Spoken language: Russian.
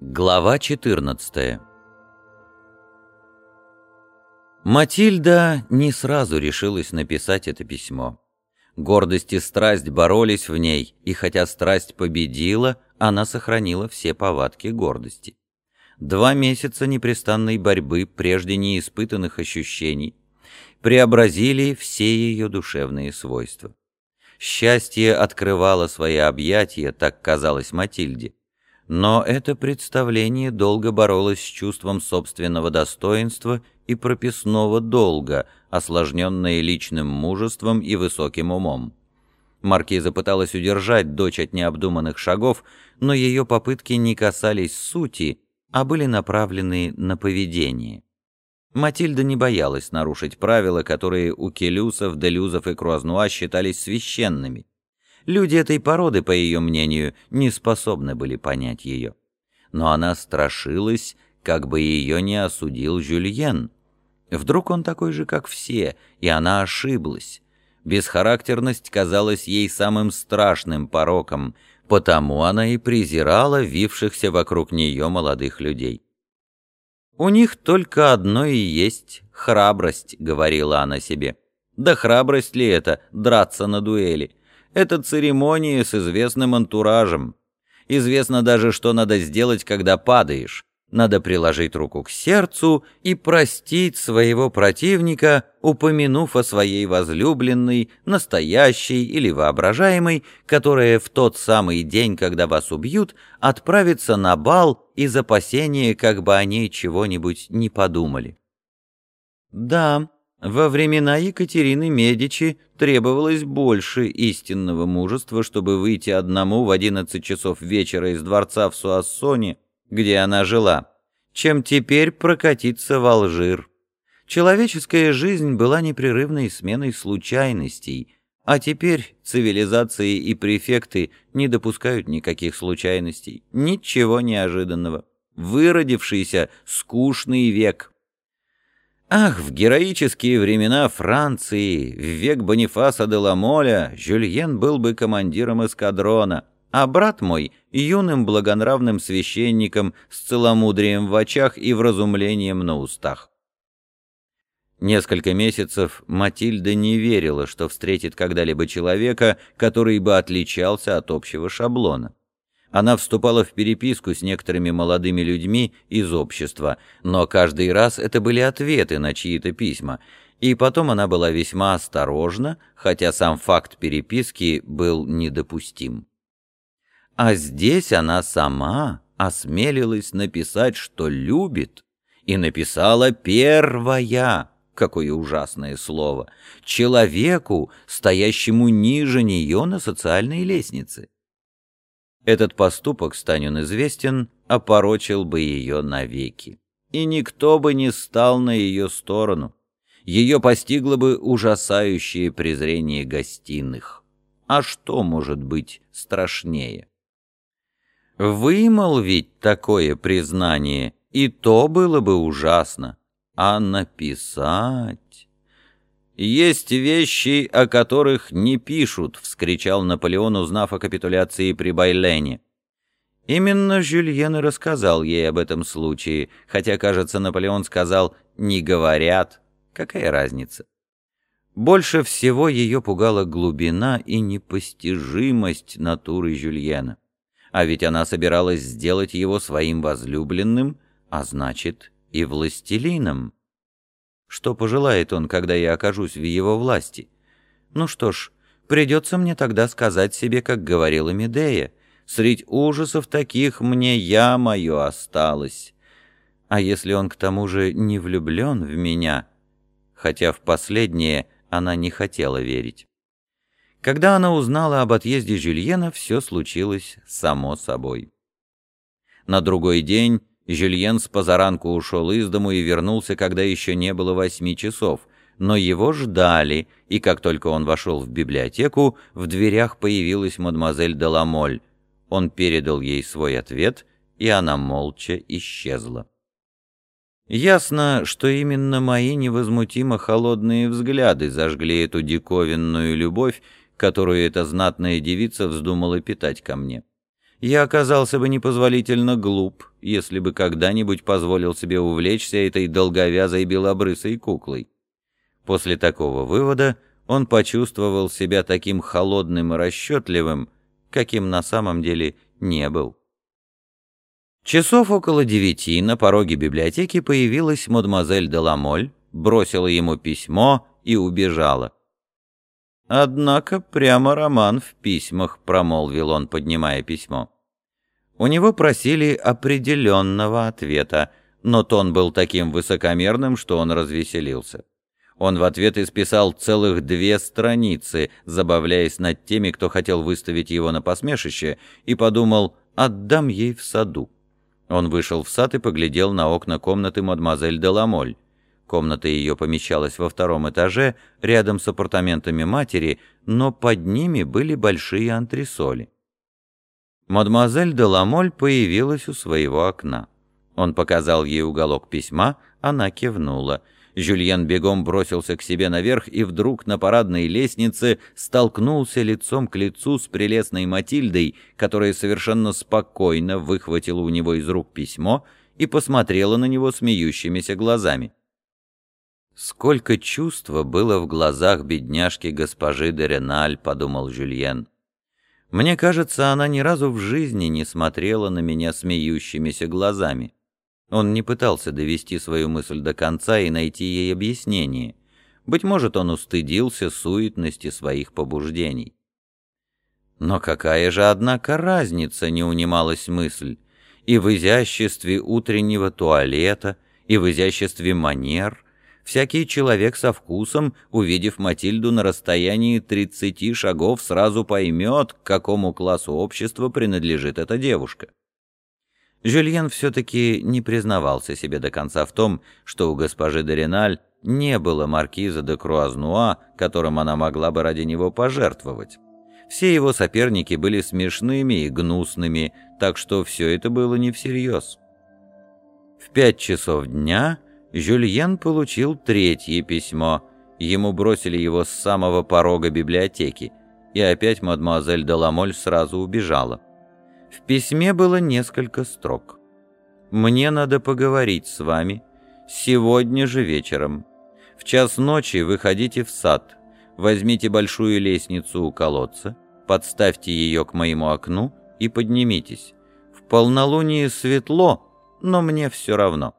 Глава 14 Матильда не сразу решилась написать это письмо. Гордость и страсть боролись в ней, и хотя страсть победила, она сохранила все повадки гордости. Два месяца непрестанной борьбы, прежде неиспытанных ощущений, преобразили все ее душевные свойства. Счастье открывало свои объятия, так казалось Матильде. Но это представление долго боролось с чувством собственного достоинства и прописного долга, осложненное личным мужеством и высоким умом. Маркиза пыталась удержать дочь от необдуманных шагов, но ее попытки не касались сути, а были направлены на поведение. Матильда не боялась нарушить правила, которые у келюсов, делюзов и круазнуа считались священными. Люди этой породы, по ее мнению, не способны были понять ее. Но она страшилась, как бы ее не осудил Жюльен. Вдруг он такой же, как все, и она ошиблась. Бесхарактерность казалась ей самым страшным пороком, потому она и презирала вившихся вокруг нее молодых людей. «У них только одно и есть — храбрость», — говорила она себе. «Да храбрость ли это — драться на дуэли? Это церемония с известным антуражем. Известно даже, что надо сделать, когда падаешь. Надо приложить руку к сердцу и простить своего противника, упомянув о своей возлюбленной, настоящей или воображаемой, которая в тот самый день, когда вас убьют, отправится на бал из опасения, как бы о ней чего-нибудь не подумали. Да, во времена Екатерины Медичи требовалось больше истинного мужества, чтобы выйти одному в одиннадцать часов вечера из дворца в Суассоне, где она жила, чем теперь прокатиться в Алжир. Человеческая жизнь была непрерывной сменой случайностей, а теперь цивилизации и префекты не допускают никаких случайностей, ничего неожиданного. Выродившийся скучный век — Ах, в героические времена Франции, в век Бонифаса де Ламоля, Жюльен был бы командиром эскадрона, а брат мой — юным благонравным священником с целомудрием в очах и вразумлением на устах. Несколько месяцев Матильда не верила, что встретит когда-либо человека, который бы отличался от общего шаблона. Она вступала в переписку с некоторыми молодыми людьми из общества, но каждый раз это были ответы на чьи-то письма, и потом она была весьма осторожна, хотя сам факт переписки был недопустим. А здесь она сама осмелилась написать, что любит, и написала первая, какое ужасное слово, человеку, стоящему ниже нее на социальной лестнице. Этот поступок, стань он известен, опорочил бы ее навеки. И никто бы не стал на ее сторону. Ее постигло бы ужасающее презрение гостиных. А что может быть страшнее? Вымолвить такое признание, и то было бы ужасно. А написать... «Есть вещи, о которых не пишут», — вскричал Наполеон, узнав о капитуляции при Байлене. Именно Жюльен и рассказал ей об этом случае, хотя, кажется, Наполеон сказал «не говорят». Какая разница? Больше всего ее пугала глубина и непостижимость натуры Жюльена. А ведь она собиралась сделать его своим возлюбленным, а значит и властелином. Что пожелает он, когда я окажусь в его власти? Ну что ж, придется мне тогда сказать себе, как говорила Медея, средь ужасов таких мне я мое осталось. А если он к тому же не влюблен в меня? Хотя в последнее она не хотела верить. Когда она узнала об отъезде Жюльена, все случилось само собой. На другой день Жюльен с позаранку ушел из дому и вернулся, когда еще не было восьми часов, но его ждали, и как только он вошел в библиотеку, в дверях появилась мадемуазель Деламоль. Он передал ей свой ответ, и она молча исчезла. Ясно, что именно мои невозмутимо холодные взгляды зажгли эту диковинную любовь, которую эта знатная девица вздумала питать ко мне. Я оказался бы непозволительно глуп, если бы когда-нибудь позволил себе увлечься этой долговязой белобрысой куклой. После такого вывода он почувствовал себя таким холодным и расчетливым, каким на самом деле не был. Часов около девяти на пороге библиотеки появилась мадемуазель Деламоль, бросила ему письмо и убежала. «Однако прямо роман в письмах», — промолвил он, поднимая письмо. У него просили определенного ответа, но тон был таким высокомерным, что он развеселился. Он в ответ исписал целых две страницы, забавляясь над теми, кто хотел выставить его на посмешище, и подумал «отдам ей в саду». Он вышел в сад и поглядел на окна комнаты мадемуазель Деламоль. Комната ее помещалась во втором этаже, рядом с апартаментами матери, но под ними были большие антресоли. Мадемуазель Деламоль появилась у своего окна. Он показал ей уголок письма, она кивнула. Жюльен бегом бросился к себе наверх и вдруг на парадной лестнице столкнулся лицом к лицу с прелестной Матильдой, которая совершенно спокойно выхватила у него из рук письмо и посмотрела на него смеющимися глазами. «Сколько чувства было в глазах бедняжки госпожи де Реналь», — подумал Жюльен. «Мне кажется, она ни разу в жизни не смотрела на меня смеющимися глазами». Он не пытался довести свою мысль до конца и найти ей объяснение. Быть может, он устыдился суетности своих побуждений. Но какая же, однако, разница, не унималась мысль, и в изяществе утреннего туалета, и в изяществе манер. Всякий человек со вкусом, увидев Матильду на расстоянии 30 шагов, сразу поймет, к какому классу общества принадлежит эта девушка. Жюльен все-таки не признавался себе до конца в том, что у госпожи Дориналь не было маркиза де Круазнуа, которым она могла бы ради него пожертвовать. Все его соперники были смешными и гнусными, так что все это было не всерьез. В пять часов дня Жюльен получил третье письмо. Ему бросили его с самого порога библиотеки, и опять мадемуазель Деламоль сразу убежала. В письме было несколько строк. «Мне надо поговорить с вами сегодня же вечером. В час ночи выходите в сад, возьмите большую лестницу у колодца, подставьте ее к моему окну и поднимитесь. В полнолуние светло, но мне все равно».